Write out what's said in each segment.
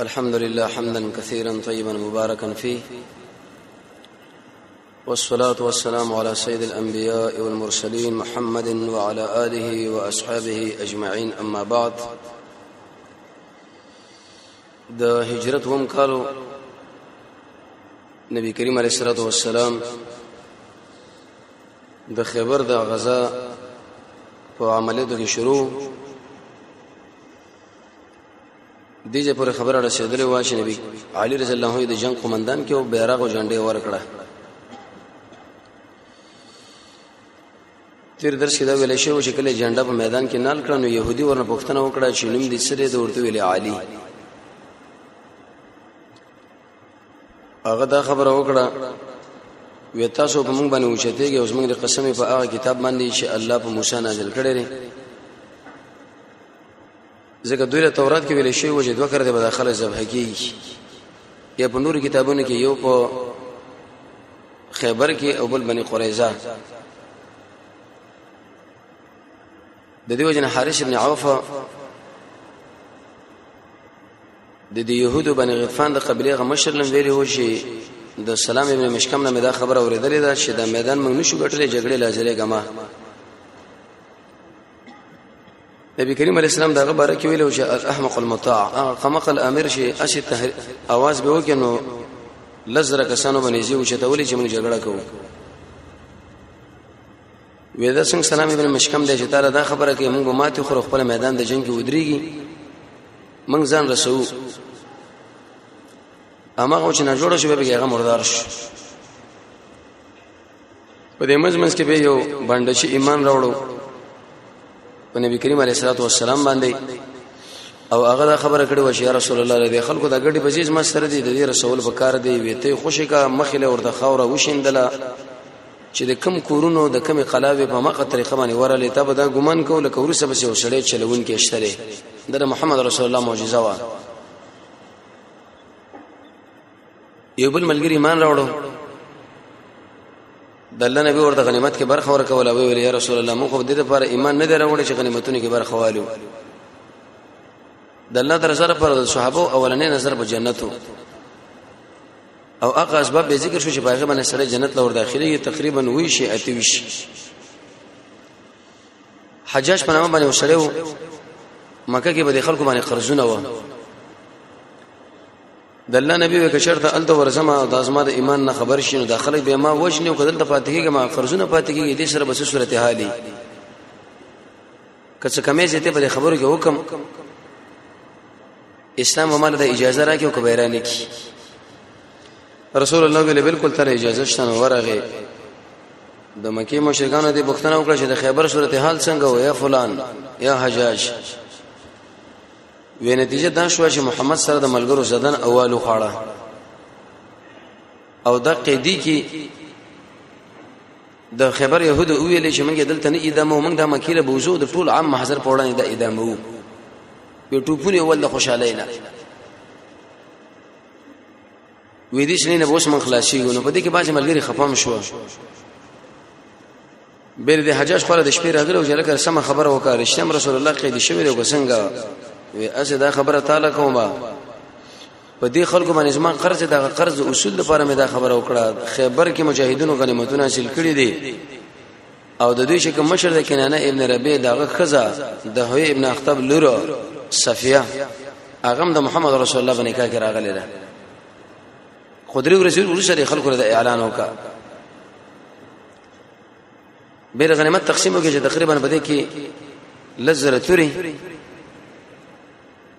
الحمد لله حمدا كثيرا طيبا مباركا فيه والصلاة والسلام على سيد الأنبياء والمرسلين محمد وعلى آله وأصحابه أجمعين أما بعد د هجرت هم کالو نبی کریم علیه الصلاۃ والسلام د خیبر د غزا په عملیاتو کې شروع دې ځای پورې خبره رسېدلې وه چې نبي علي رضی الله عنه د جنګ قومندان کې او بیرغ او جنډې ورکړه تیر درس کې دا ویل شوی چې کله جنډه په میدان کې نال کړه نو يهودي ورنه پوښتنه وکړه چې نوم دې څه دی ورته ویل علي هغه دا خبره وکړه وی تاسو په موږ باندې اوچتېږي اوس موږ د قسم په هغه کتاب باندې چې الله په موسی نازل کړی دی ځکه دوی له تورات کې ویل شوی و چې دوه کړه د بداخله ذبح کیږي یا په نورو کتابونو کې یو په خیبر کې او بل بني قریظه د دیو جن حارث ابن عوف د د يهودو بني غطفان د قبيله غ مشر لم ویلي هو چې د سلام ابن مشکم نه دا خبره اوریدلې ده چې دا میدان موږ نشو ګټلې جګړې لاجلې ګما نبی کریم علیه السلام دغه باره کې ویلو چې الاحمق المطاع قمق الامر شي اشي تحر اواز به وکنو لزر کسانو باندې زیو چې تولې چې موږ جګړه کوو وې دا څنګه سلام ابن مشکم دی چې تعالی دا خبره کوي موږ ماتي خو خپل میدان د جنگ کې ودرېږي موږ ځان رسو امغه چې نه جوړ شو به هغه مردار شو په دې مزمنس کې به یو باندې چې ایمان راوړو په نبی کریم علیه الصلاه والسلام باندې او هغه دا خبره کړې و چې یا رسول الله دې خلکو دا ګډي بزیز ما سره دې دې رسول په کار دی وې ته خوشی کا مخله ورته خاوره وشیندله چې د کم کورونو د کم قلاوې په مقه طریقه باندې ورلې ته به دا ګمان کو لکه ورسه به یو سړی چلون کې اشتره د محمد رسول الله معجزه وا یو بل ملګری ایمان راوړو د الله نبی ورته غنیمت کې برخه ورکول او ویل یا رسول الله موږ د دې لپاره ایمان نه دراوړ چې غنیمتونه کې برخه والو د الله در سره پر صحابه اولنې نظر په جنتو او هغه اسباب به ذکر شو چې په هغه باندې سره جنت لور داخلي تقریبا وی شي اته وی شي حجاج په نامه باندې وسره مکه کې به د خلکو باندې قرضونه و د الله نبی وک شرطه الته ورزما د ازما د ایمان نه خبر شینو د خلک به ما وښنیو کدل ته پاتې کېږي ما قرضونه پاتې کېږي دې سره بس صورت حالي کڅ کمې زیته په خبرو کې حکم اسلام مال د اجازه راکې او کبیره نه کی رسول الله ویل بالکل تر اجازه شته نو ورغه د مکی مشرکانو دې بوختنه وکړه چې د خیبر صورت حال څنګه و یا فلان یا حجاج وې نتیجه دا شو چې محمد سره د ملګرو زدن اوالو خاړه او د قیدی کې د خیبر يهودو ویلې چې موږ دلته نه ادامه موږ د مکی له بوزو د ټول عام محضر په وړاندې د ادامه وو یو ټوپونه ول د خوشاله نه وې دې شنه نه بوس من خلاصي نو په دې کې باج ملګری خپم شو بیر د حجاج خور د شپې راغله او جلکه سم خبره وکړه رښتیا رسول الله قید شوی دی وسنګ وی اسه دا خبره تعالی کومه په دې خلکو باندې زما قرض دا قرض اصول لپاره مې دا خبره وکړه خیبر کې مجاهدونو غنیمتونه حاصل کړي دي او د دوی شکه مشر د کنانه ابن ربیع دغه خزه د هوی ابن اختب لور صفیه هغه د محمد رسول الله باندې کاږي راغلی ده خدري رسول الله سره خلکو ته اعلان وکړه بیر غنیمت تقسیم وکړي چې تقریبا بده کې لزره توري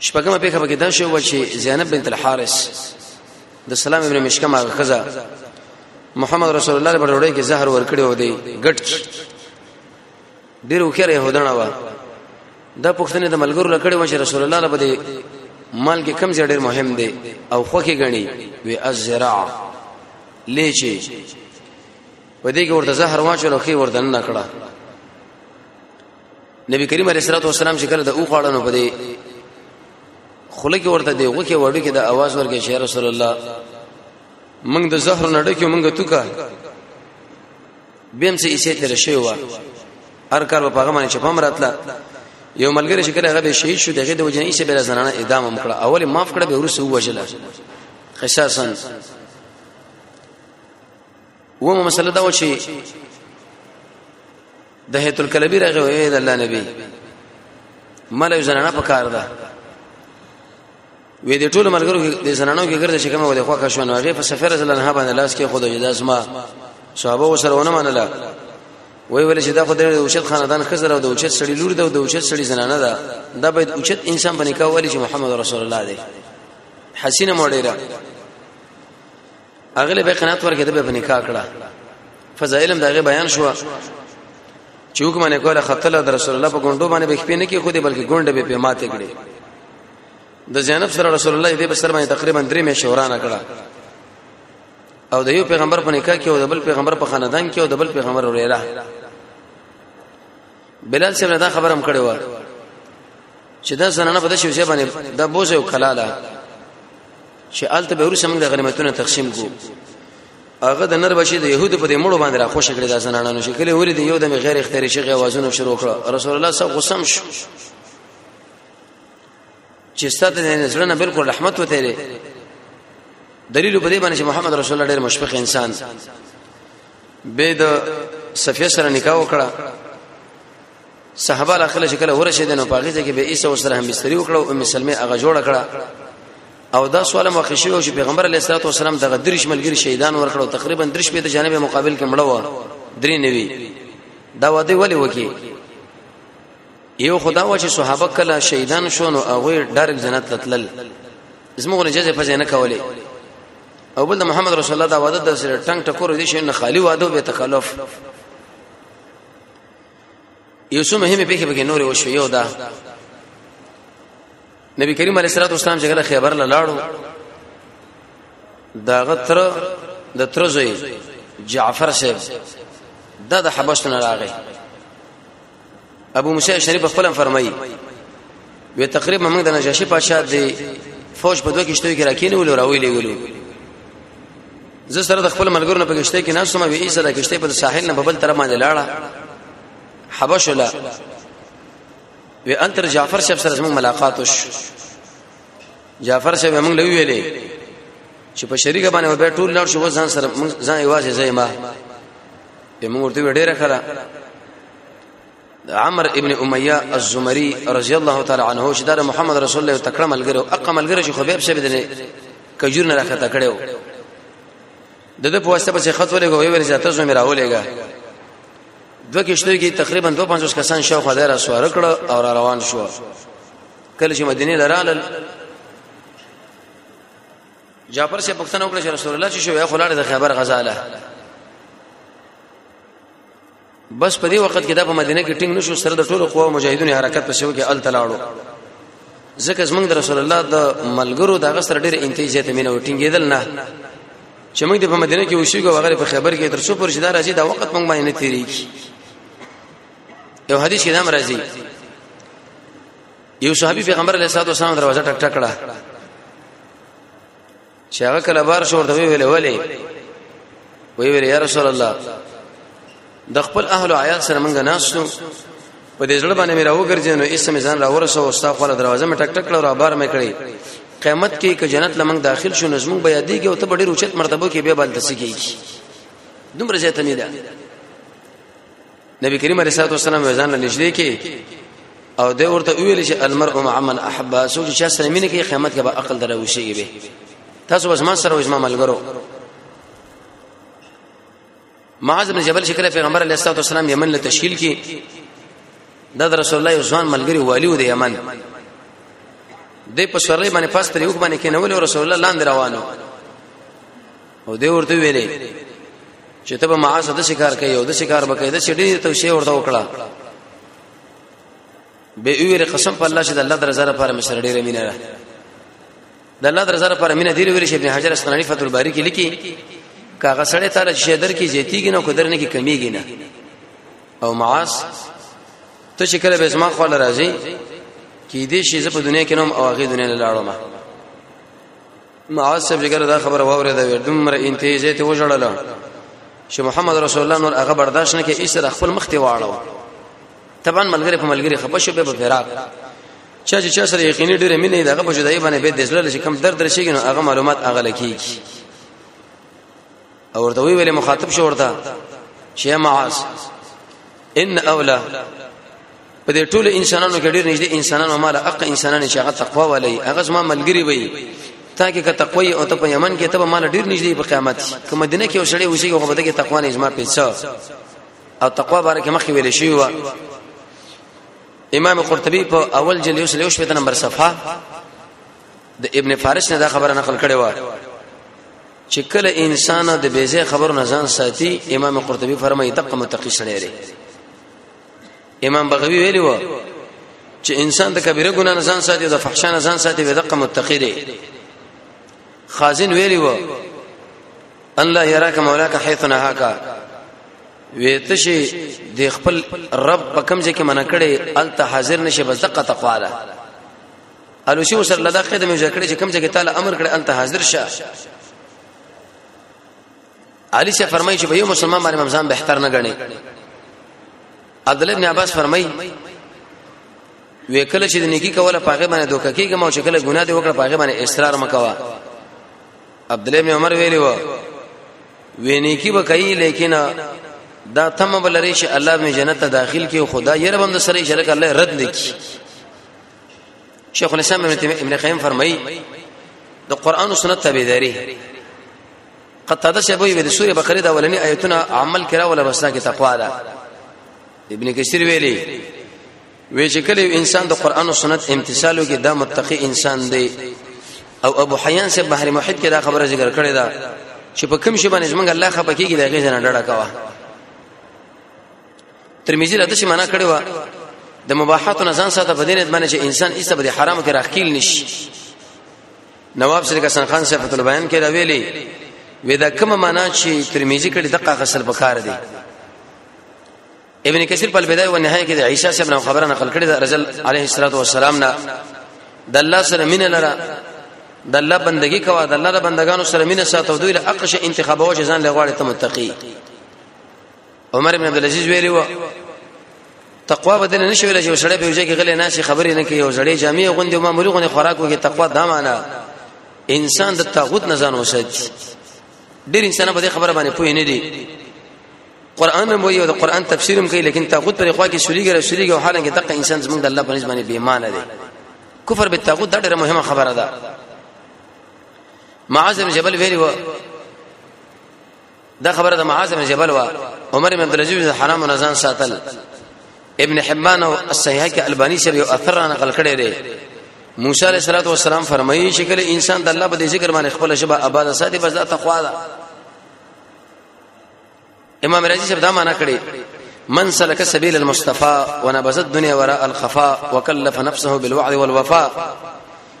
شپږمه پیښه پکې دا شو چې زینب بنت الحارث د سلام ابن مشکم هغه خزه محمد رسول الله په ډوړې کې زهر ورکړي و دی ګټ ډیر وکړه يهودانه وا دا پښتنه د ملګرو لکړې و چې رسول الله له بده مال کې کم ډیر مهم دی او خوخه غني وی الزراع لیچی و دې کې ورته زهر واچو لوخي ورته نه کړه نبی کریم علیه الصلاه والسلام چې کله د او خړنو په دې خله کې ورته دی وکه وړو کې د आवाज ورکې شهر رسول الله موږ د زهر نړۍ کې موږ توکا بیم سه یې سیته رشي وا هر کار په هغه باندې چې پم راتله یو ملګری چې کله هغه به شهید شو دغه د وجنې سه بل زنانه اعدام وکړه اول معاف کړه به ورسو وجله خصاصا و مو مسله دا و چې د هیت الکلبی راغی وې د الله نبی مله زنانه په کار ده وې د ټولو ملګرو د زنانو کې ګرځي چې کومه ودی خو کا شونه هغه په سفر رسول الله باندې لاس کې خود اجازه ما صحابه وسره ونه منله وې ولې چې دا خو د اوچت خاندان خزر او د اوچت سړی لور ده او د اوچت سړی زنانه ده دا باید اوچت انسان باندې کاوه چې محمد رسول الله دی حسینه موډیره هغه له قنات ورکې د په نکاح کړه فضائل هم دغه بیان شو چې حکم نه کوله خطل د رسول الله په ګوندو باندې بخپې نه کې خو دې بلکې ګوند به په ماته کړي د زینب سره رسول الله دې په سر باندې تقریبا درې مې شورانه کړه او د یو پیغمبر په نکاح کې او د بل پیغمبر په خاندان کې او د بل پیغمبر وروره بلال صاحب دا خبر هم کړی و چې دا زنانه په دې شوزه باندې دا بوزه او کلاله چې آلته به ورسې موږ د غنیمتونو تقسیم کو هغه د نر بچی د يهودو په دې مړو باندې را خوش کړی دا زنانه نو شکل ورې دی یو د غیر اختیاري شغه وازونه شروع کړ رسول الله صاحب غسم شو چې ستاسو نه زړه بالکل رحمت وته لري دلیل په دې باندې چې محمد رسول الله ډېر مشفق انسان به د صفیه سره نکاح وکړه صحابه اخله شکل ورشه دینو پاغي ځکه به عیسی سره هم مستری وکړه او ام سلمې هغه جوړ کړه او دا سوال مخ شي او چې پیغمبر علیه الصلاه والسلام دغه درش ملګری شهیدان ورکړو تقریبا درش په جانب مقابل کې مړ و درې نوي دا واده ولې وکی یو خدا و چې صحابه کله شهیدان شونو او ډایرک جنت تلل زموږ نه جزې فزې نه کولې او بل د محمد رسول الله دا واده د سره ټنګ ټکور دي شي نه خالی واده به تکلف یو څه مهمه پیښه به نور وشو یو دا نبی کریم علیه الصلاه والسلام څنګه خیبر لاړو دا غتر د ترزوی جعفر صاحب دا د حبشتون راغی ابو موسی شریف خپل فرمایي وی تقریبا موږ د نجاشي پاشا د فوج په دوه کشتو کې راکینې ول راوي لګلو زه سره د خپل ملګرو نه په کشته کې ناسوم وی ایسه د کشته په ساحل نه په بل تر باندې لاړه حبش ولا وی انتر جعفر شپ سره زموږ ملاقات وش جعفر شپ موږ لوي ویلې چې په شریکه باندې به ټول لړ شو ځان سره ځان یوازې زېما موږ ورته ډیره خره عمر ابن امیہ الزمری رضی الله تعالی عنہ چې دا محمد رسول الله تکړه ملګری او اقا ملګری چې خبيب شه بدنه کجور نه راخته کړو د دې په واسطه په خط ولګو وی ورځه تاسو مې راولېګا دوه کشته کې تقریبا 250 کسان شاوخوا دره سوار کړ او را روان شو کله چې مدینه لرال جعفر سے پښتنه وکړه چې رسول الله چې شو خلاړ د خیبر غزاله بس په دې وخت کې دا په مدینه کې ټینګ نشو سره د ټولو قوا مجاهدونو حرکت په شو کې ال تلاړو ځکه زمنګ د رسول الله د ملګرو د غسر ډېر انتیزه ته مینه وټینګېدل نه چې موږ د په مدینه کې وشیګو هغه په خیبر کې تر څو پر شدار راځي دا وخت موږ باندې تیریږي یو حدیث کې نام راځي یو صحابي پیغمبر علیه الصلاه والسلام دروازه ټک ټک کړه چې هغه کله بار شو ورته ویل ولې وی ویل یا رسول الله د خپل اهل او عیال سره مونږ ناشتو په دې ځړ باندې مې راوګرځې نو اسمه ځان را ورسو او ستا خپل دروازه مې ټک ټک کړه او بار مې کړې قیامت کې که جنت لمنګ داخل شو نظم بیا دیږي او ته ډېر اوچت مرتبه کې به بل تسګيږي دومره زیاته نه ده نبی کریم علیه الصلاه والسلام ځان له نږدې کې او د ورته ویل چې المرء مع من احب سوچ چې سره مینه کې قیامت کې به عقل دروشي به تاسو بس ما سره وجما ملګرو معاذ بن جبل شکل پیغمبر علیه الصلاه والسلام یمن له تشکیل کې د رسول الله ځوان ملګری والی و د یمن د پسورلې باندې پاس تر یو باندې کې نو رسول الله لاندې روانو او دی ورته ویلې چې ته به معاش د شکار کوي او د شکار به کوي د شډې ته شی ورته وکړه به ویره قسم په الله چې د الله درزه لپاره مې سره ډېره مینه ده د الله درزه لپاره مینه دی ویل شي ابن حجر اسقلانی فتح الباری کې لیکي کاغه سړی تعالی چې در کې زیتیږي نو قدر نه کې کمیږي نه او معاص ته چې کله به زما خو راځي کې دې شي زه په دنیا کې نوم او هغه دنیا لاړم معاذ صاحب جګر دا خبره واورې دا دومره انتهیزه ته وژړل چې محمد رسول الله نور هغه برداشت نه کې ایسره خپل مخ ته واړو طبعا ملګری په ملګری خپه شو به فراق چا چې چا سره یقیني ډېر مینه دغه په جدای باندې به دزړه لشي کم درد رشيږي نو هغه معلومات هغه لکېږي او ورته وی ویلې مخاطب شو ورته چې معاذ ان اولا په دې ټول انسانانو کې ډېر نږدې انسانانو مال اق انسانانو چې هغه تقوا ولې هغه زما ملګری وي تاکي که تقوا او ته په یمن کې ته به مال ډېر نږدې په قیامت کې مدینه کې وسړې اوسې هغه به دې تقوا نه اجماع پیڅه او تقوا باره کې مخې ویلې شي و امام قرطبي په اول جلد یو سلوش په نمبر صفحه د ابن فارس نه دا خبره نقل کړې و چې کله انسان د بیزه خبرو نه ځان ساتي امام قرطبي فرمایي دقه متقی سره لري امام بغوی ویلی و چې انسان د کبیره ګناه نه ځان ساتي د فحشا نه ځان ساتي به دقه متقی دی خازن ویلی و الله یراک مولاک حيث نهاک ویته شي د خپل رب په کمزې کې منکړې الته حاضر نشي بس دقه تقوا ده الو شو سره لدا قدم یې ځکړي چې کوم ځای کې تعالی امر کړي الته حاضر شه علي شه فرمایي چې یو مسلمان باندې ممزان به احتر نه غني عبد الله ابن عباس فرمایي وکله چې د نیکی کوله پاغه باندې دوکه کیږي مو چې کله ګناه دی وکړه پاغه باندې اصرار مکوا عبد الله ابن عمر ویلی و ویني کی وکای لیکن دا تم بلری چې الله می جنت ته داخل کی خدا یې رب هم سره شرک الله رد نکي شیخ الاسلام ابن قیم فرمایي د قران او سنت تابعداري قطاده شه وی د سوره بقره د اولنی آیتونه عمل کرا ولا بسنا کې تقوا ده ابن کثیر ویلي وی چې کله انسان د قران او سنت امتثال وکړي دا متقی انسان دی او ابو حیان سے بحر محیط کې دا خبره ذکر کړې ده چې په کوم شی باندې موږ الله خپکیږي دا غي جنا ډډه کوا ترمذی له دې معنا کړی و د مباحات نه ځان ساته په دې نه باندې چې انسان ایسه به حرام کې راخیل نشي نواب شریک حسن خان صاحب په بیان کې راویلي وې دا کومه معنا چې ترمذی کړي دقه غسل پکار دی ابن کثیر په بدايه او نهایت کې د عیسی صاحب نو خبره نقل کړې ده رسول عليه الصلاه والسلام نه د الله سره مين لره د الله بندگی کوا د الله د بندگانو سره مين ساتو دوی له اقش انتخابو جزان لغواړي ته متقي عمر ابن عبد العزيز ویلی و تقوا بدل نه شویل چې وسړی په وجه کې غلې نه شي خبرې نه کوي او زړې جامع غوندې ما مري غوندې خوراک وکي تقوا دا معنا انسان د طاغوت نه ځان وساتي ډېر انسان په دې خبره باندې پوه نه دي قران هم وایي او د قران تفسیر هم کوي لیکن طاغوت پر خوا کې شولېږي را شولېږي او حالانکه دغه انسان زمونږ د الله په نسبت باندې بېمانه دی کفر به طاغوت دا ډېره مهمه خبره ده معاذ بن جبل ویلی و دا خبره د معاذ بن جبل وا عمر بن عبد العزيز حرام رمضان ساتل ابن حبان او الصحيح کې الباني شری او اثر نه نقل کړي دي موسی عليه الصلاه والسلام فرمایي چې کله انسان د الله په ذکر باندې خپل شبه آباد ساتي بس دا تقوا ده امام رازي شپ دا معنا کړي من سلك سبيل المصطفى ونبذ الدنيا وراء الخفاء وكلف نفسه بالوعد والوفاء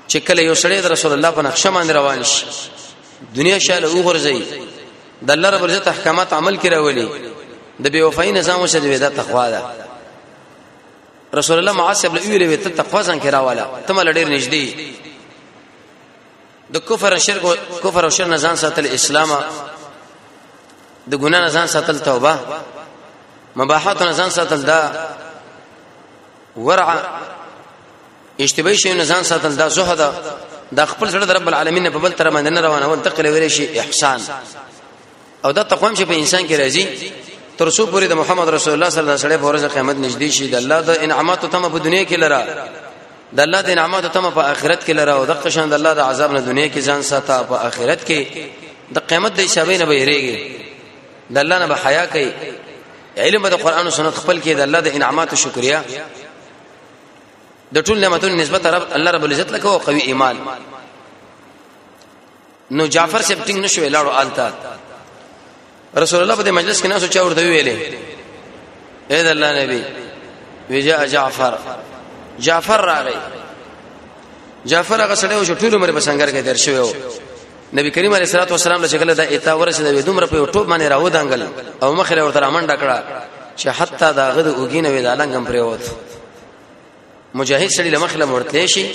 چې کله یو سړی د رسول الله په نقشه باندې روان شي دنیا شاله وګرځي د الله رب عزت احکامات عمل کړه ولي د بے وفای نظام وشه د ودا تقوا ده رسول الله معاصب له ویلې وي ته تقوا ځان کې راواله ته مل ډېر نږدې د کفر او شرک کفر او شر نه ځان ساتل اسلام د ګناه نه ځان ساتل توبه مباحات نه ځان ساتل دا ورع اشتباه شي نه ځان ساتل دا زهد د خپل سره رب العالمین په بل تر باندې نه روانه ول تقل ویل شي احسان او دا تقوام شي په انسان کې راځي تر څو پورې د محمد رسول الله صلی الله علیه وسلم په ورځ قیامت نږدې شي د الله د انعامات او تمه په دنیا کې لرا د الله د انعامات او تمه په آخرت کې لرا او د قشان د الله د عذاب نه دنیا کې ځان ساته په آخرت کې د قیامت د حسابې نه بهريږي د الله نه به حیا کوي علم د قران او سنت خپل کې د الله د انعاماتو شکریا د ټول نعمتونو نسبت رب الله رب العزت لکه او قوي ایمان نو جعفر صاحب ټینګ نشو لاړو آلتا رسول الله په مجلس کې نه سوچا ورته ویلې اے د الله نبی وجاء جعفر جعفر راغی جعفر هغه سړی و چې ټول عمر په سنگر کې در شوی و نبی کریم علیه الصلاه والسلام له شکل د ایتا ورسید وی دومره په ټوب باندې راو دانګل او مخ له ورته منډه کړه چې حتی دا غد اوګینه وی د لنګم پریوت مجاهد سړي لمخ له مرته شي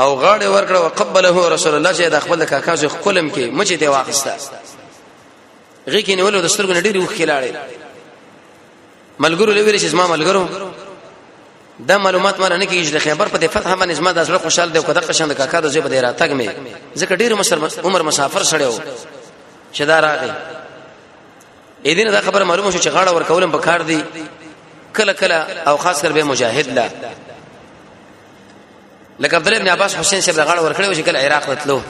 او غاړه ورکړه وقبله رسول الله چې د خپل کاکا زو خپلم کې مچ ته واخسته غی کې نیول د سترګو نډیری وخلاړي ملګرو لوي چې زما ملګرو دا معلومات مانه نه کیږي د خیبر په فتح باندې زما د زړه خوشاله دی او کده قشان د کاکا د زوی په دی راتګ مې ځکه ډیر عمر مسافر سره و چې دا راغی اې دینه دا خبره معلومه شو چې غاړه ور کولم په کار دی کله کله او خاص کر به مجاهد لا لکه عبد الله بن عباس حسین صاحب غاړه ور کړو چې کله عراق تلو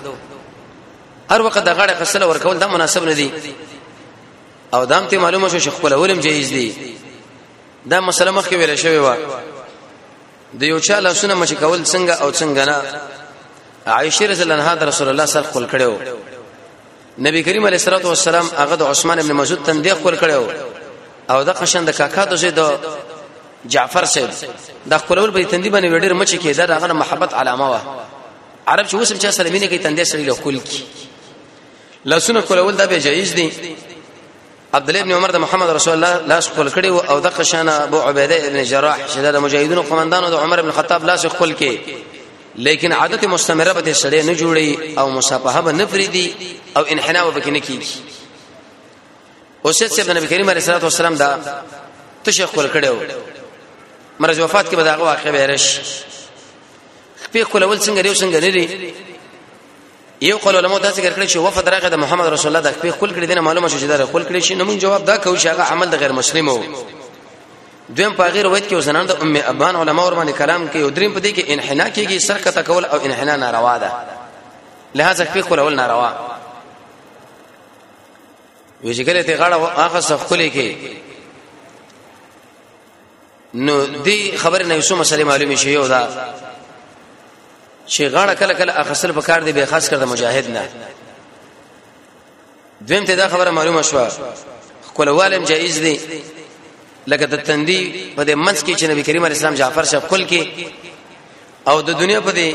هر وخت د غاړه خسله ور کول دا مناسب نه دی او دا هم ته معلومه شو چې خپل ولم جایز دي دا مسله مخکې ویل شوې و د یو چا لاسونه مچ کول څنګه او څنګه نه عائشه رضی الله عنها د رسول الله صلی الله علیه وسلم کړو نبی کریم علیه الصلاه والسلام هغه د عثمان ابن مسعود تندې خپل کړو او د قشن د کاکا د زید جعفر سید د خپلول په تندې باندې وړر مچ کېده دا هغه محبت علامه و عرب چې وسم چا سره مینه کوي تندې سره له خپل کی لاسونه کولول دا به جایز دي عبد الله ابن عمر د محمد رسول الله لاس خپل کړي او د قشان ابو عبیده ابن جراح چې د مجاهدونو قومندانو د عمر ابن خطاب لاس خپل کې لیکن عادت مستمره به سړی نه جوړي او مصافحه به نه فریدي او انحناء به کې نه کیږي او سید صاحب نبی کریم علیه الصلاه والسلام دا تشیخ خپل کړي مرز وفات کې به دا واقع به رش په کولول څنګه دیو څنګه نه یو قول علماء دا ذکر کړی چې وفد راغی د محمد رسول الله د خپل خپل کړي دنه معلومه شو چې دا خپل کړي شي نو موږ جواب دا کوو چې هغه عمل د غیر مسلم وو دویم په غیر وایت کې وسنان د ام ابان علماء ور باندې کلام کې او دریم په دې کې انحنا کېږي سر کته کول او انحنا ناروا ده لہذا خپل خپل اول ناروا وی چې کله ته غاړه هغه صف کولې کې نو دی خبر نه یوسو مسلې معلومې شي یو دا چې غاړه کله کله اخصل په کار دی به خاص کړه مجاهد نه دویم ته دا خبره معلومه شوه خپل والم جایز دی لکه د تندی په دې منځ کې چې نبی کریم علیه السلام جعفر شپ خپل کې او د دنیا په دې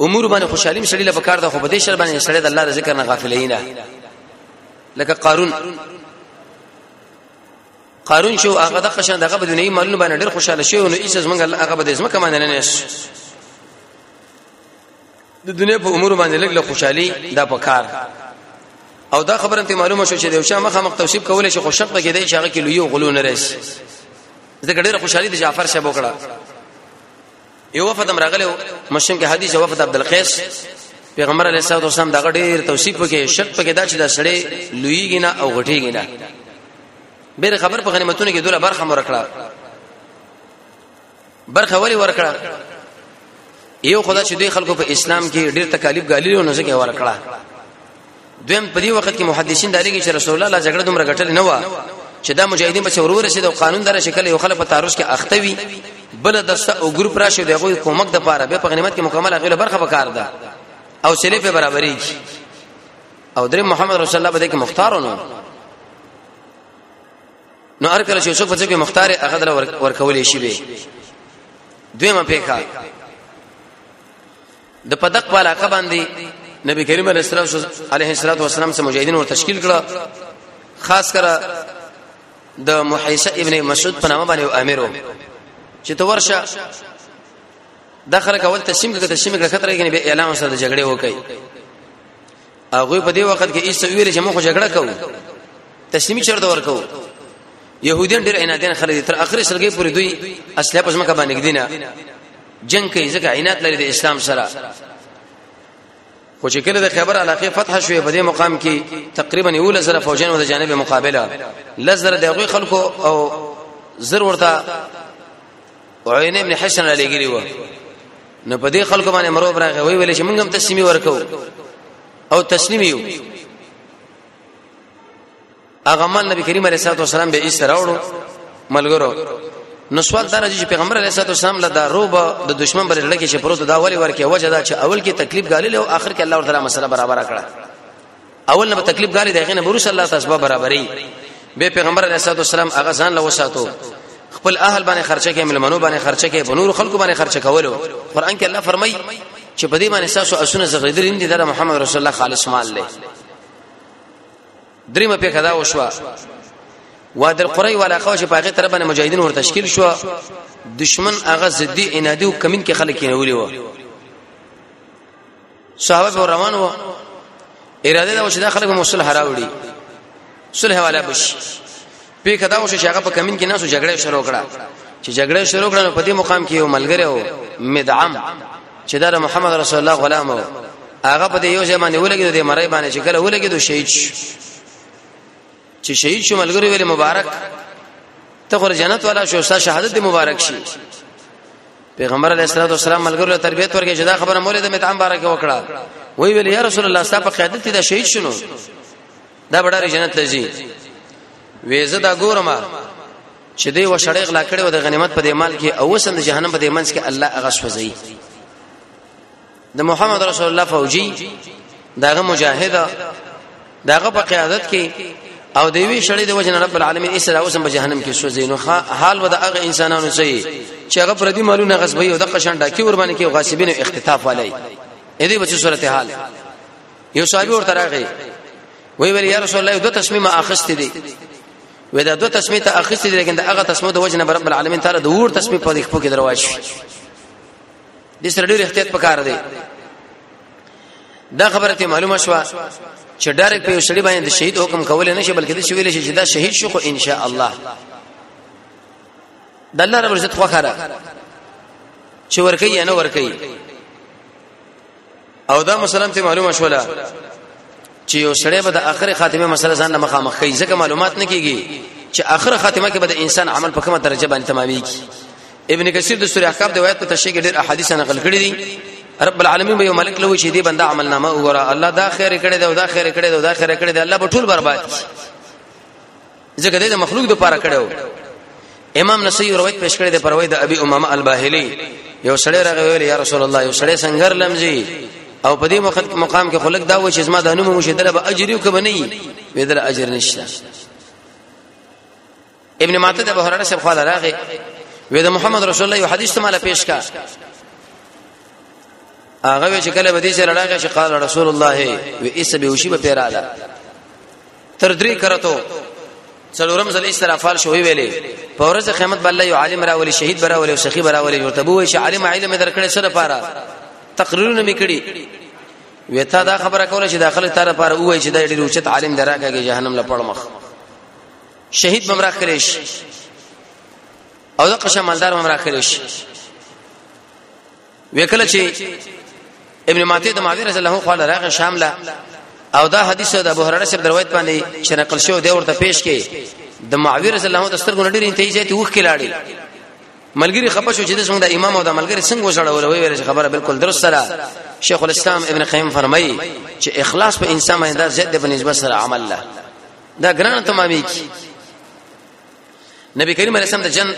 امور باندې خوشحالي مشړي له پکار ده خو په دې شر باندې سړی د الله د ذکر نه غافل نه لکه قارون قارون چې هغه د قشان دغه په دنیوي مالونو باندې ډېر خوشاله شوی نو ایسه زمونږ الله هغه به زمکه باندې نه نش د دنیا په امور باندې لګ له خوشحالي دا په کار او دا خبره ته معلومه شو چې د شاه مخه مخ توصیف کول شي خو شک کې دی چې هغه کې لوی غلو نه راشي زه ډېر خوشحالي د جعفر شاه بوکړه یو وفد هم راغلی مشن کې حدیث وفد عبد القیس پیغمبر علیه الصلاه والسلام دا ډېر توصیف وکړي شک پکې دا چې دا سړی لویږي نه او غټیږي نه بیر خبر په غنیمتونو کې دوله برخه مور کړه برخه ولی ور کړه یو خدا چې دوی خلکو په اسلام کې ډېر تکالیف غالي نه ځکه ور کړه دویم په دې وخت کې محدثین دا لګي چې رسول الله لا جګړه دومره غټل نه و چې دا مجاهدین په څورو رسید او قانون دره شکل یو خلک په تعرض کې اختوي بل دسته او ګروپ راشي د غوي کومک د پاره به په غنیمت کې مکمل غوله برخه وکړ ده او سلیف برابرې او درې محمد رسول الله بده کې مختارونو نو هر کله چې څوک په ځکه مختار هغه در ورکولې شي به دویمه پیخه د پدق په علاقه باندې نبی کریم علیه الصلاه والسلام سره مجاهدین ور تشکیل کړه خاص کر د محیصه ابن مسعود په نامه باندې امیرو چې تو ورشه داخله کول تسلیم کړه تسلیم کړه خطر کې به اعلان سره جګړه وکړي هغه په دې وخت کې ایسو ویل چې موږ جګړه کوو تسلیمي چرته ورکو يهوديان ډېر عنادین خلک دي تر اخر سرګي پورې دوی اصله پښمه کا باندې دي نه جنگ کوي ځکه عنایت لري د اسلام سره خو چې کله د خیبر علاقه فتح شوې په دې مقام کې تقریبا یو لزر فوجان او د جانب مقابله لزر د غوي خلکو او زر ورته عین ابن حسن علی ګری و نو په دې خلکو باندې مرو براغه وی ویل چې موږ هم تسلیمي ورکو او تسلیم یو هغه مال نبی کریم علیه الصلاه والسلام به ایست راوړو ملګرو نو سوال دا راځي چې پیغمبر علیه الصلاه والسلام له دا روب د دشمن پر لړ کې چې پروت دا ولی ورکه وجه دا چې اول کې تکلیف غالي او اخر کې الله تعالی مسله برابر کړه اول نه تکلیف ګاري دغه نه بروس الله تاسو برابرې به پیغمبر علیه الصلاه والسلام هغه ځان له وساتو خپل اهل باندې خرچه کې ملمنو باندې خرچه کې بنور خلکو باندې خرچه کولو قران کې الله فرمایي چې په دې باندې تاسو اسونه زغریدل دي دا محمد رسول الله خالص مال لري دریمه په کدا وشوه واد القری ولا قوش په هغه طرف باندې مجاهدین ور تشکیل شو دشمن هغه زدی انادی او کمین کې خلک نه ولي و صحابه به روان وو اراده دا و چې دا خلک مو صلح راوړي صلح والا بش په کدا و چې هغه په کمین کې ناسو جګړه شروع کړه چې جګړه شروع کړه په دې مقام کې یو ملګری و مدعم چې دا محمد رسول الله غلام و هغه په دې یو ځای باندې ولګید د مړی باندې چې کله ولګید شهید شو چې شهید شو ملګری ویل مبارک ته خو جنت والا شو ستا شهادت دی مبارک شي پیغمبر علیه الصلاه والسلام ملګرو له تربیت ورکړي چې دا خبره مولې د متعام بارک وکړه وی ویل یا رسول الله ستا په قیادت کې دا شهید شنو دا بډاره جنت لږي وېزه دا ګورما چې دی وشړې غلا کړي او د غنیمت په دې مال کې او وسند جهنم په دې منځ کې الله هغه سوځي د محمد رسول الله فوجي داغه مجاهد داغه په قیادت کې او دی وی شړې د وجنه رب العالمین اسرا اوسم په جهنم کې سوځي نو حال ودا هغه انسانانو سي چې هغه پر دې مالونه غصبي او د قشان ډاکي ور باندې کې غاصبین او اختطاف علي اې دې بچو صورت حال یو صاحب ورته راغی وی ویل یا رسول الله دو تسمیمه اخست دي وې دا دوه تسمې ته اخیستې دي لیکن دا هغه تسمه د وجنه رب العالمین تعالی د ور تسمې په دې خپل کې درواش دې سره ډېر احتیاط پکار دی دا خبره ته معلومه شو چې ډایرک په شړی باندې شهید حکم کول نه شي بلکې د شویل شي چې دا شهید شو خو ان شاء الله د الله رب عزت خو خره چې ورکی یا نه ورکی او دا مسلم ته معلومه شولا چې یو سړی به د اخر خاتمه مسله ځان نه مخامخ کوي ځکه معلومات نه کیږي چې اخر خاتمه کې به د انسان عمل په کومه درجه باندې تمامېږي ابن کثیر د سورې احقاف د روایت په تشریح کې ډېر احادیث نقل کړي دي رب العالمین به یو ملک له شي دي بنده عمل نامه وګوره الله دا خیر کړي دا خیر کړي دا خیر کړي الله به ټول برباد کړي ځکه د مخلوق د پاره کړو امام نسائی روایت پیش کړی دی پروي د ابي امامه الباهلي یو سړی راغی ویل یا رسول الله یو سړی سنگر لمزي او په دې مقام کې خلک دا و چې زما د نوم مشه دله به اجر یو کبه نه وي ودل اجر نشته ابن ماته د بهرانه سب خاله راغی وې د محمد رسول الله یو حدیث ته مال پیش کا هغه چې کله به دې سره راغی چې قال رسول الله و اس به وشي به پیراله تر درې کرتو څلورم ځل ایستل افعال شوې ویلې په ورځ قیامت بل یو عالم راولي شهید براولي او سخی براولي ورته بوې چې عالم علم درکړې سره پاره تقریرونه میکړي ویتا دا خبره کوله چې داخله تر پاره وای چې دا ډیر اوچت عالم دراکاږي جهنم لپړ مخ شهید بمرا کړیش او د قشه مالدار بمرا کړیش وکړه چې ابن ماته د معاویه رضی الله عنه راغی شام لا او دا حدیث د ابو هرره سره روایت باندې چې نقل شو دی ورته پیش کې د معاویه رضی الله عنه د سترګو نډیر انتهایی ځای وښ کې لاړې ملګری خپه شو چې د څنګه د امام او د ملګری څنګه وژړول وی ویل چې خبره بالکل درست سره شیخ الاسلام ابن قیم فرمایي چې اخلاص په انسان باندې د زیات په نسبت سره عمل له دا ګران تمامي کی نبی کریم علیه السلام د جنگ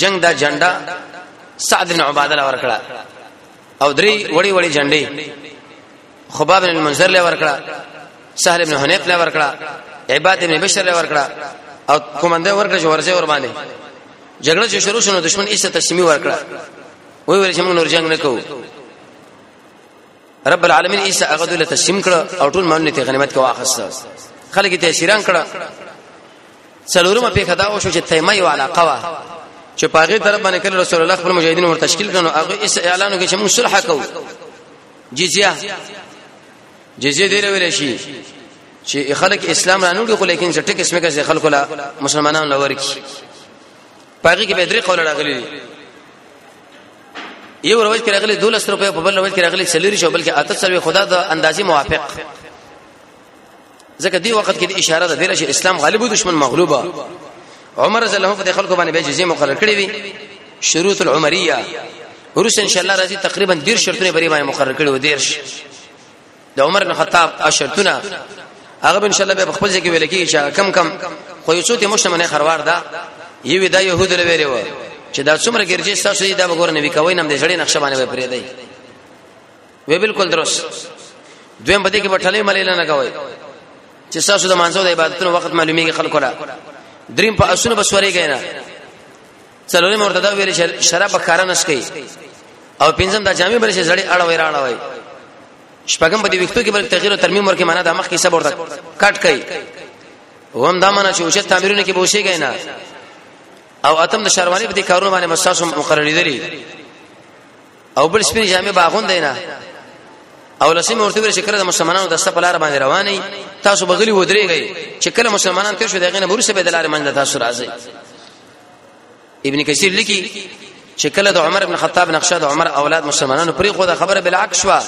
جنگ دا جنډا سعد بن عباده له ورکړه او درې وړي وړي جنډې خباب بن المنذر له ورکړه سهل بن حنیف له ورکړه عباد بن بشر له ورکړه او کومنده ورکړه چې ورځي ور باندې جګړه چې شروع شونه دشمن ایسته تسلیمي ورکړه وی ویل چې موږ نور جنگ نه کوو رب العالمین عیسی هغه دوی له تسلیم کړه او ټول مانونه ته غنیمت کې واخسته خلک ته شیران کړه څلورمه پیښه دا وشو چې تیمه یو علاقه وا چې پاغه طرف باندې کله رسول الله خپل مجاهدین ور تشکیل کړو هغه اس اعلان وکړي چې موږ صلح کوو جزیه جزیه دی ویل شي چې خلک اسلام را نوړي خو لیکن څټه قسمه کې خلکو لا مسلمانانو لور کی پاغي کې به درې قول راغلي یو روایت کې راغلي 12 روپے په بل روایت کې راغلي سلیری شو بلکې اته سلوي خدا د اندازې موافق ځکه دی وخت کې د اشاره ده دغه اسلام غالب او دشمن مغلوبه عمر رضی الله عنه په خلکو باندې به جزیه مقرر کړې وي شروط العمریه ورس ان شاء الله راځي تقریبا 10 شرطونه بری باندې مقرر کړي و 10 د عمر بن خطاب اشرتونه هغه ان شاء الله به خپل ځکه ویل کیږي چې کم کم خو یو څه ته مشمنه خروار ده یو دا يهود له ویلو چې دا څومره ګرځي تاسو دې دا وګور نه وکوي نم دې ځړې نقشه باندې پرې دی وی بالکل درست دویم بده کې بټلې ملې نه کوي چې تاسو د مانځو د عبادتونو وخت معلومیږي خلکو لا دریم په اسونه بسوري غینا څلورم ورته دا ویل شراب په کارا نس کوي او پنځم دا جامع برشه زړې اړه وای راړه وای شپږم په دې وختو کې بل تغییر او ترمیم ورکه معنا د مخ کې صبر تک کټ کوي وهم دا معنا چې اوچت تعمیرونه کې بوشي غي نه او اتم د شروانی په دې کارونه باندې مساسو مقرر دي او بل سپین جامع باغون دی نه او لسیم ورته ویل چې کله د مسلمانانو د سپه لار باندې رواني تاسو بغلی ودرېږئ چې کله مسلمانان تیر شو دغه نه ورسې به د لار منځ تاسو راځي ابن کثیر لیکي چې کله د عمر ابن خطاب نقشه د عمر اولاد مسلمانانو پرې خو دا خبره بل عکس وا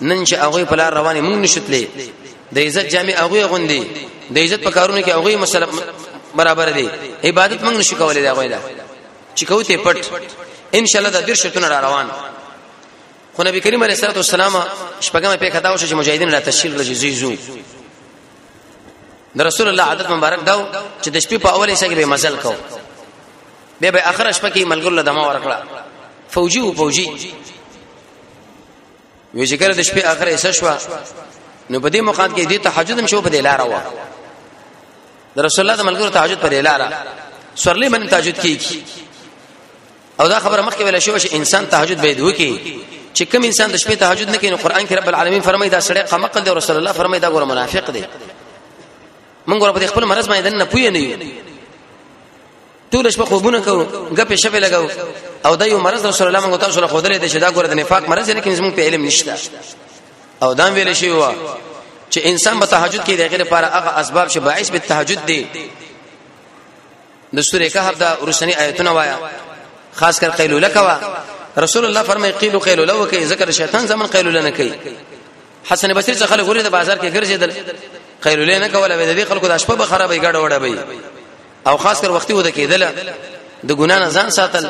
نن چې هغه په لار رواني مونږ نشتلې د عزت جامع هغه غوندي د عزت په کارونو کې هغه مسله برابر دي عبادت مونږ نشو کولای دا غوړه چې کوته پټ ان شاء الله د دیر شتون را روان خو نبی کریم علیه الصلاه والسلام شپږمه په خداو چې مجاهدین را تشکیل راځي زیزو د رسول الله عادت مبارک داو چې د شپې په اولې سره به مزل کو به به اخر شپه کې ملګر له دما ورکړه فوجي او فوجي وی ذکر د شپې اخر ایسه شو نو په دې موقعات کې دې تهجد هم شو په دې لار و د رسول الله د ملګرو تهجد په دې لار سورلې باندې تهجد کیږي او دا خبره مخکې ویل شو چې انسان تهجد به دوی کې چې کوم انسان د شپې تهجد نه کوي نو قران کې رب العالمین فرمایي دا سړی قمقل دی رسول الله فرمایي دا ګور منافق دی موږ ور په خپل مرز باندې نه پوي نه یو ټول شپه خوبونه کوو غپې شپه لګاو او دا یو مرز رسول الله موږ تاسو له خوده لیدل چې دا ګور د نفاق مرز نه کوي زموږ په علم نشته او دا ویل شي وا چې انسان به تهجد کې د غیر لپاره هغه اسباب چې باعث به تهجد دی د سوره کهف دا ورسنی آیتونه وایا خاص کر قیلوله کوا رسول الله فرمای قیلو قیلوله وکي ذکر شیطان زمن قیلوله نه کوي حسن بصری څخه خلک ورې د بازار کې ګرځیدل قیلوله نه کوله به د خلکو د شپه به خرابې ګډه وډه وي او خاص کر وختي وده کېدل د ګنا نه ځان ساتل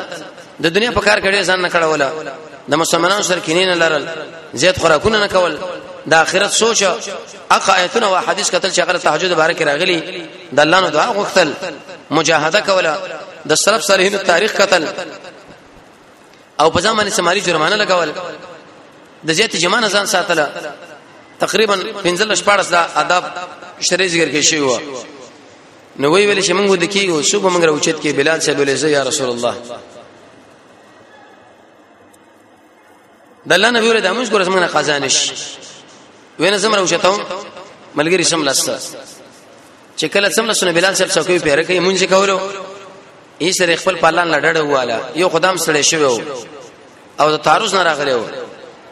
د دنیا په کار کړي ځان نه کړوله د مسلمانانو سره کینې نه لرل زیات خوراکونه نه کول د آخرت سوچ اقا ایتونه او حدیث کتل چې هغه تهجد بارک راغلي د الله نو دعا غوښتل مجاهده کوله د سلف صالحینو تاریخ قتل او په ځمانه سماري جرمانه لګول د زیات جمانه ځان ساتله تقریبا 15 14 دا ادب شری ذکر کې شی و نو وی ویل چې موږ د کیو صبح موږ راوچت کې بلال صاحب له یا رسول الله د الله نبی ورته موږ ګور زمونه قضا نشي وینه زمره وشتم ملګری سم لاسته چې کله سم لاسونه بلال صاحب څوکې پیره کوي مونږ کولو یې سره خپل پالان لړړ واله یو خدام سره شوی او د تعرض نه راغلی و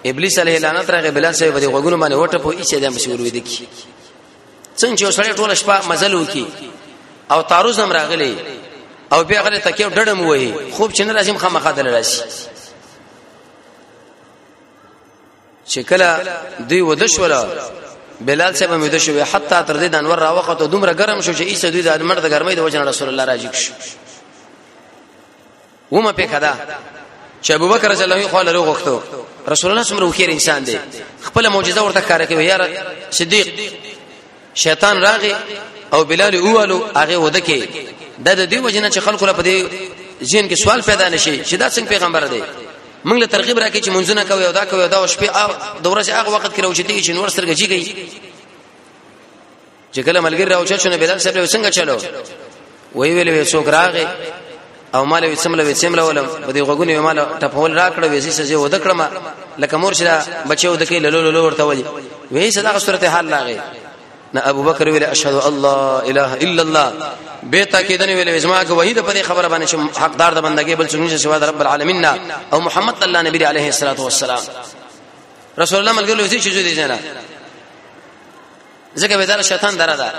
ابلیس علیه لعنت راغی بلال صاحب د غوګونو باندې وټه په هیڅ دم شروع ودی کی څنګه چې سړی ټول شپه مزل وکي او تعرض هم راغلی او بیا غره تکیو ډډم وای خوب چې نه راځم خامخا دل راشي چې کله دوی ودشولا بلال صاحب مې ودشو حتی تر دې د انور را وخت دومره ګرم شو چې ایسه دوی د مرد ګرمۍ د وجه رسول الله راځي شو ومه په کدا چې ابو بکر رضی الله عنه خو له غوښتو رسول الله سمره وخیر انسان دی خپل معجزه ورته کار کوي یار صدیق شیطان راغی او بلال اوالو هغه ودکه د د دې وجنه چې خلکو را پدې ځین کې سوال پیدا نشي چې دا څنګه پیغمبر دی موږ له ترغیب راکې چې منځونه کوي او دا کوي دا شپې د ورځې هغه وخت کې راوچتي چې نور سترګې جیږي چې کله ملګری راوچا شونه بلال صاحب له څنګه چلو وی ویل وی څوک راغې او مال وی سمله وی سمله ولم په دې غوګونی مال ټپول راکړه وی سې سې ود کړم لکه مور شرا بچو د کې لولو لولو ورته وی وی صدا صورت حال لاغې نه ابو بکر ویل اشهد الله اله الا الله به تاکید نه ویل زما کو وحید په خبره باندې چې حقدار د بندګۍ بل څنګه سوا د رب العالمین او محمد الله نبی علیه الصلاه والسلام رسول الله ملګری وسی چې دې جنا ځکه به دا شیطان دره ده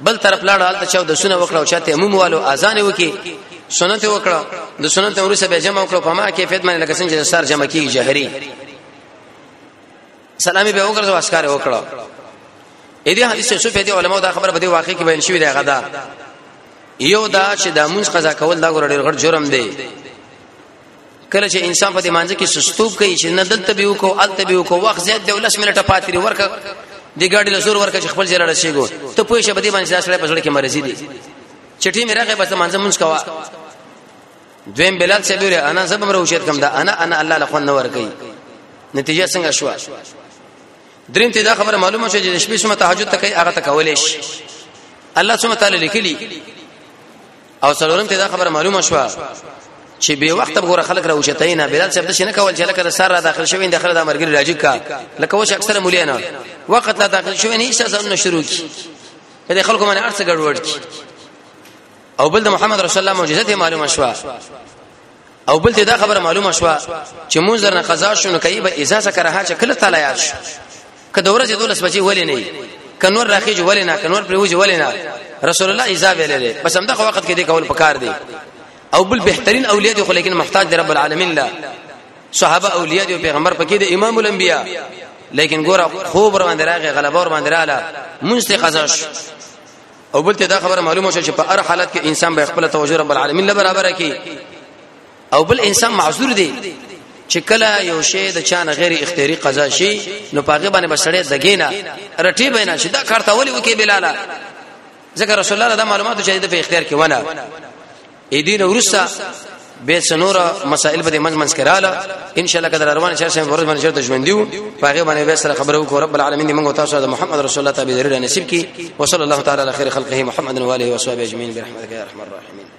بل طرف لاړ حالت چاو د سونه وکړو چاته عموم والو اذان وکي سنت وکړو د سنت ورسره به جمع وکړو په ما کې فیت باندې لکه څنګه چې سر جمع کیږي جهري سلامي به وکړو اسکار وکړو اې دې حدیث څه په دې علماء دا خبره بده واقع کې بیان شوې ده غدا یو دا چې د مونږ قضا کول دا ګور ډېر غټ جرم دی کله چې انسان په دې مانځ کې سستوب کوي چې نه دلته به وکاو الته به وکاو وخت زیات دی ولس منټه پاتې ورکه د ګاډي له زور ورکه چې خپل ځای رسیدو ته پوه شې به دې باندې سره په ځړ کې مرزي دي چټي مې راغې بس مانځ مونږ کوا دویم بلال چې ویل انا زبم روشت کم دا انا انا الله لخوا نه ورکي نتیجه څنګه شو دریم ته دا خبره معلومه شوه چې شپې سم تهجد تکي هغه تکولې شي الله سبحانه تعالی لیکلي او څلورم ته دا خبره معلومه شوه چې به وخت به غره خلک راوچتای نه بلال صاحب د شنه کول چې لکه سر را داخل شوی د خره د مرګ راځي کا لکه وش اکثره مولیانا وخت لا داخل شوی نه هیڅ ځم نه شروع کی د خلکو باندې ارڅ ګډوډ کی او بل د محمد رسول الله معجزه معلومه شوه او بل ته دا خبره معلومه شوه چې مونږ درنه قضا شونه کوي به اجازه کرها چې کله تعالی یاد شي که دوره چې دولس بجې ولې نه کنور راخیج ولې نه کنور پریوج ولې نه رسول الله ایزا ویلې بس همدغه وخت کې دې کول پکار دی او بل بهترین اولیاء دي خو لیکن محتاج دی رب العالمین لا صحابه اولیاء دي پیغمبر پکې دي امام الانبیاء لیکن ګوره خوب روان دراغه غلبه روان دراله مونږ ته قضا شو او بل ته دا خبره معلومه شوه چې په هر حالت کې انسان به خپل توجه رب العالمین له برابر کړي او بل انسان معذور دی چې کله یو شی د چانه غیر اختیاري قضا شي نو پاګه باندې بسړې دګینا رټي بینا شي دا کارته ولي وکي بلاله ځکه رسول الله دا معلومات چې د په اختیار کې ونه اې دین ورسا به سنور مسائل به منځ منځ کړهاله ان شاء الله کله روان شې ورځ باندې چرته ژوند دیو پاګه باندې به سره خبرو کو رب العالمین دې موږ تاسو ته محمد رسول الله تعالی ذری نصیب کی وصلی الله تعالی علی خیر خلقه محمد و علیه و صحبه اجمعین برحمتک یا ارحم الراحمین